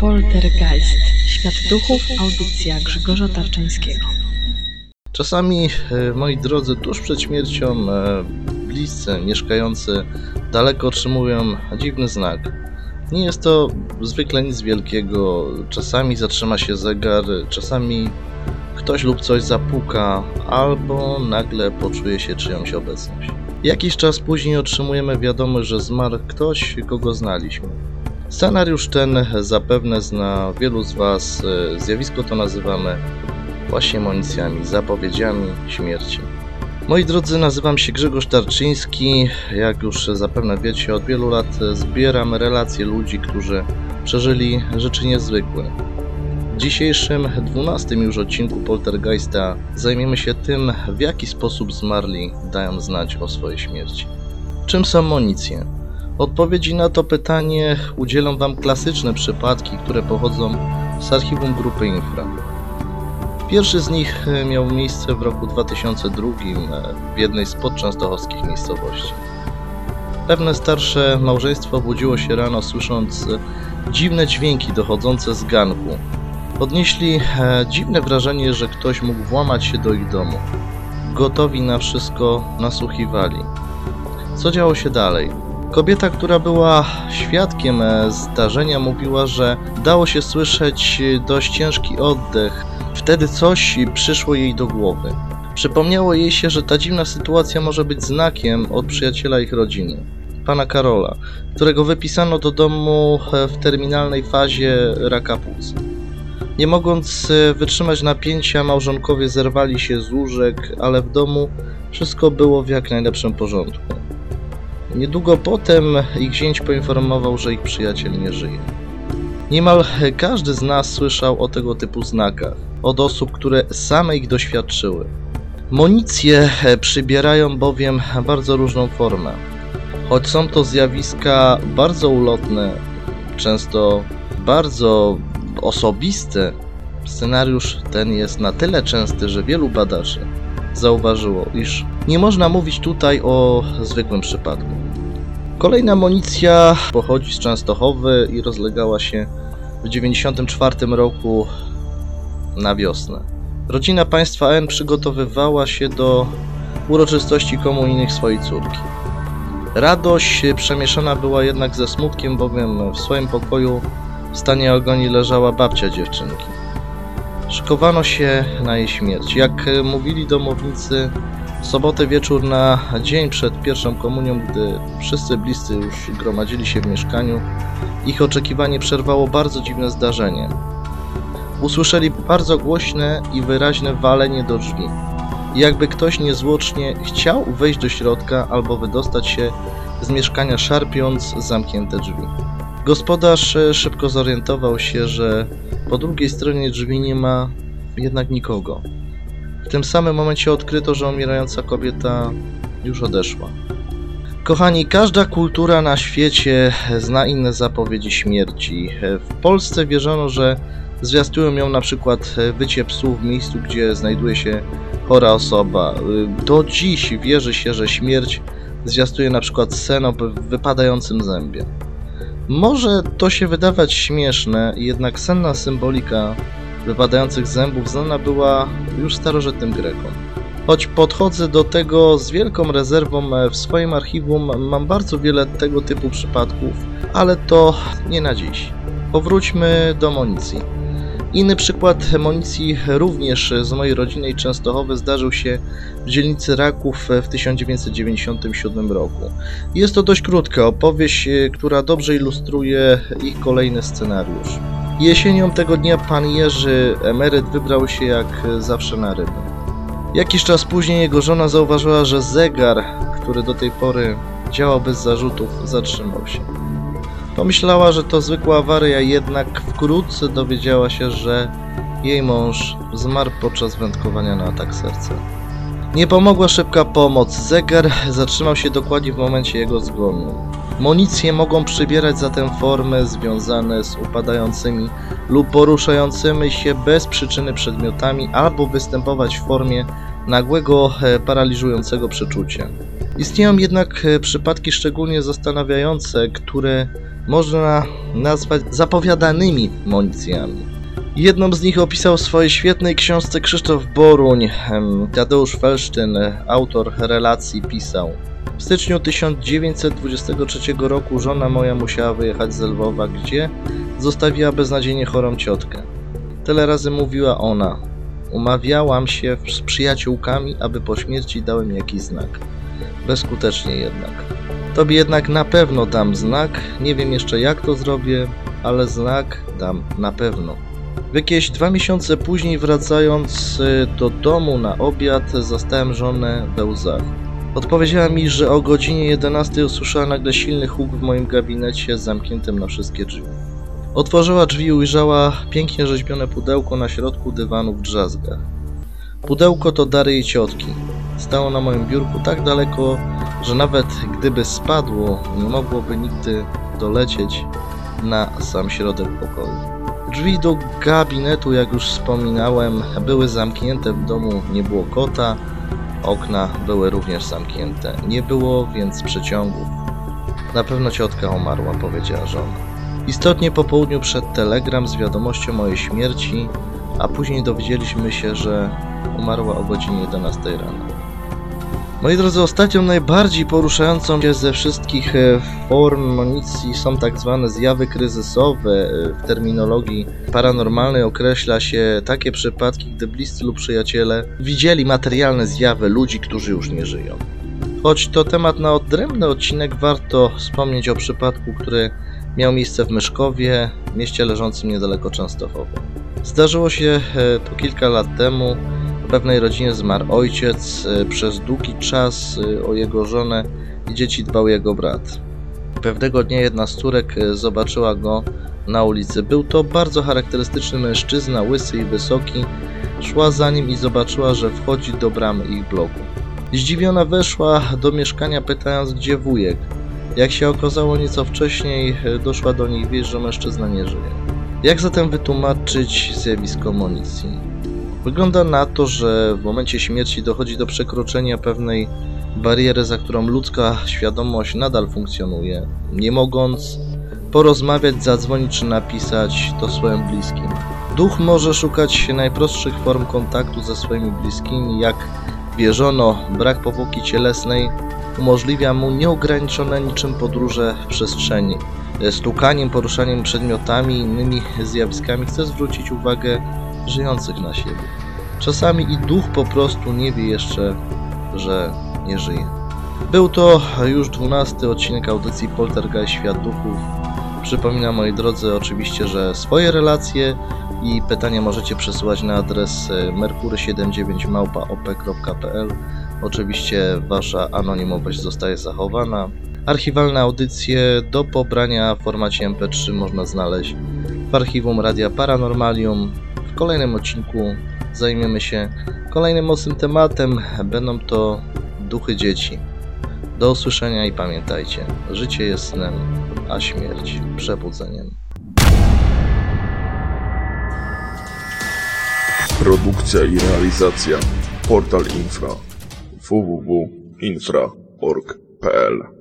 Poltergeist. Świat duchów. Audycja Grzegorza Tarczyńskiego. Czasami, e, moi drodzy, tuż przed śmiercią e, bliscy mieszkający daleko otrzymują dziwny znak. Nie jest to zwykle nic wielkiego. Czasami zatrzyma się zegar, czasami ktoś lub coś zapuka, albo nagle poczuje się czyjąś obecność. Jakiś czas później otrzymujemy wiadomość, że zmarł ktoś, kogo znaliśmy. Scenariusz ten zapewne zna wielu z Was. Zjawisko to nazywamy właśnie monicjami, zapowiedziami śmierci. Moi drodzy, nazywam się Grzegorz Tarczyński. Jak już zapewne wiecie, od wielu lat zbieram relacje ludzi, którzy przeżyli rzeczy niezwykłe. W dzisiejszym, dwunastym już odcinku Poltergeista zajmiemy się tym, w jaki sposób zmarli dają znać o swojej śmierci. Czym są monicje? Odpowiedzi na to pytanie udzielą Wam klasyczne przypadki, które pochodzą z archiwum grupy Infra. Pierwszy z nich e, miał miejsce w roku 2002 e, w jednej z podczęstochowskich miejscowości. Pewne starsze małżeństwo obudziło się rano słysząc e, dziwne dźwięki dochodzące z ganku. Odnieśli dziwne wrażenie, że ktoś mógł włamać się do ich domu. Gotowi na wszystko nasłuchiwali. Co działo się dalej? Kobieta, która była świadkiem zdarzenia, mówiła, że dało się słyszeć dość ciężki oddech Wtedy coś przyszło jej do głowy. Przypomniało jej się, że ta dziwna sytuacja może być znakiem od przyjaciela ich rodziny, pana Karola, którego wypisano do domu w terminalnej fazie raka płuc. Nie mogąc wytrzymać napięcia, małżonkowie zerwali się z łóżek, ale w domu wszystko było w jak najlepszym porządku. Niedługo potem ich zięć poinformował, że ich przyjaciel nie żyje. Niemal każdy z nas słyszał o tego typu znakach, od osób, które same ich doświadczyły. Monicje przybierają bowiem bardzo różną formę. Choć są to zjawiska bardzo ulotne, często bardzo osobiste, scenariusz ten jest na tyle częsty, że wielu badaczy zauważyło, iż nie można mówić tutaj o zwykłym przypadku. Kolejna amunicja pochodzi z Częstochowy i rozlegała się w 1994 roku na wiosnę. Rodzina państwa N przygotowywała się do uroczystości komunijnych swojej córki. Radość przemieszana była jednak ze smutkiem, bowiem w swoim pokoju w stanie agonii leżała babcia dziewczynki. Szykowano się na jej śmierć. Jak mówili domownicy, w sobotę wieczór na dzień przed pierwszą komunią, gdy wszyscy bliscy już gromadzili się w mieszkaniu, ich oczekiwanie przerwało bardzo dziwne zdarzenie. Usłyszeli bardzo głośne i wyraźne walenie do drzwi. Jakby ktoś niezwłocznie chciał wejść do środka albo wydostać się z mieszkania szarpiąc zamknięte drzwi. Gospodarz szybko zorientował się, że po drugiej stronie drzwi nie ma jednak nikogo. W tym samym momencie odkryto, że umierająca kobieta już odeszła. Kochani, każda kultura na świecie zna inne zapowiedzi śmierci. W Polsce wierzono, że zwiastują ją na przykład wycie psów w miejscu, gdzie znajduje się chora osoba. Do dziś wierzy się, że śmierć zwiastuje na przykład sen o wypadającym zębie. Może to się wydawać śmieszne, jednak senna symbolika wypadających zębów znana była już starożytnym Grekom. Choć podchodzę do tego z wielką rezerwą, w swoim archiwum mam bardzo wiele tego typu przypadków, ale to nie na dziś. Powróćmy do Monicji. Inny przykład municji również z mojej rodzinnej Częstochowy zdarzył się w dzielnicy Raków w 1997 roku. Jest to dość krótka opowieść, która dobrze ilustruje ich kolejny scenariusz. Jesienią tego dnia pan Jerzy, emeryt, wybrał się jak zawsze na ryby. Jakiś czas później jego żona zauważyła, że zegar, który do tej pory działał bez zarzutów, zatrzymał się. Pomyślała, że to zwykła awaria, jednak wkrótce dowiedziała się, że jej mąż zmarł podczas wędkowania na atak serca. Nie pomogła szybka pomoc. Zegar zatrzymał się dokładnie w momencie jego zgonu. Monicje mogą przybierać zatem formy związane z upadającymi lub poruszającymi się bez przyczyny przedmiotami albo występować w formie nagłego, e, paraliżującego przeczucia. Istnieją jednak e, przypadki szczególnie zastanawiające, które można nazwać zapowiadanymi monicjami. Jedną z nich opisał w swojej świetnej książce Krzysztof Boruń. Tadeusz Felsztyn, autor relacji, pisał W styczniu 1923 roku żona moja musiała wyjechać z Lwowa, gdzie zostawiła beznadziejnie chorą ciotkę. Tyle razy mówiła ona. Umawiałam się z przyjaciółkami, aby po śmierci dałem jakiś znak. Bezskutecznie jednak. Tobie jednak na pewno dam znak. Nie wiem jeszcze jak to zrobię, ale znak dam na pewno. Jakieś dwa miesiące później, wracając y, do domu na obiad, zastałem żonę we łzach. Odpowiedziała mi, że o godzinie 11 usłyszała nagle silny huk w moim gabinecie zamkniętym na wszystkie drzwi. Otworzyła drzwi i ujrzała pięknie rzeźbione pudełko na środku dywanu w drzazgach. Pudełko to dary jej ciotki. Stało na moim biurku tak daleko, że nawet gdyby spadło, nie mogłoby nigdy dolecieć na sam środek pokoju. Drzwi do gabinetu, jak już wspominałem, były zamknięte, w domu nie było kota, okna były również zamknięte. Nie było więc przeciągów. Na pewno ciotka umarła, powiedziała żona. Istotnie po południu przed telegram z wiadomością mojej śmierci, a później dowiedzieliśmy się, że umarła o godzinie 11 rano. Moi drodzy, ostatnią najbardziej poruszającą się ze wszystkich e, form monicji są tak zwane zjawy kryzysowe. E, W terminologii paranormalnej określa się takie przypadki, gdy bliscy lub przyjaciele widzieli materialne zjawy ludzi, którzy już nie żyją. Choć to temat na odrębny odcinek, warto wspomnieć o przypadku, który miał miejsce w Myszkowie, mieście leżącym niedaleko Częstochowy. Zdarzyło się e, to kilka lat temu. W pewnej rodzinie zmarł ojciec. e, Przez długi czas e, o jego żonę i dzieci dbał jego brat. Pewnego dnia jedna z córek e, zobaczyła go na ulicy. Był to bardzo charakterystyczny mężczyzna, łysy i wysoki. Szła za nim i zobaczyła, że wchodzi do bramy ich bloku. Zdziwiona weszła do mieszkania, pytając, gdzie wujek. Jak się okazało nieco wcześniej, e, doszła do nich wieść, że mężczyzna nie żyje. Jak zatem wytłumaczyć zjawisko monicji? Wygląda na to, że w momencie śmierci dochodzi do przekroczenia pewnej bariery, za którą ludzka świadomość nadal funkcjonuje, nie mogąc porozmawiać, zadzwonić czy napisać to swoim bliskim. Duch może szukać najprostszych form kontaktu ze swoimi bliskimi, jak wierzono, brak powłoki cielesnej umożliwia mu nieograniczone niczym podróże w przestrzeni. Stukaniem, poruszaniem przedmiotami i innymi zjawiskami chce zwrócić uwagę żyjących na siebie. Czasami i duch po prostu nie wie jeszcze, że nie żyje. Był to już dwunasty odcinek audycji Poltergeist Świat Duchów. Przypominam moi drodzy oczywiście, że swoje relacje i pytania możecie przesyłać na adres e, merkury79małpa.op.pl Oczywiście wasza anonimowość zostaje zachowana. Archiwalne audycje do pobrania w formacie MP3 można znaleźć w archiwum Radia Paranormalium. W kolejnym odcinku zajmiemy się kolejnym mocnym tematem. Będą to duchy dzieci. Do usłyszenia i pamiętajcie, życie jest snem, a śmierć przebudzeniem. Produkcja i realizacja Portal Infra www.infra.org.pl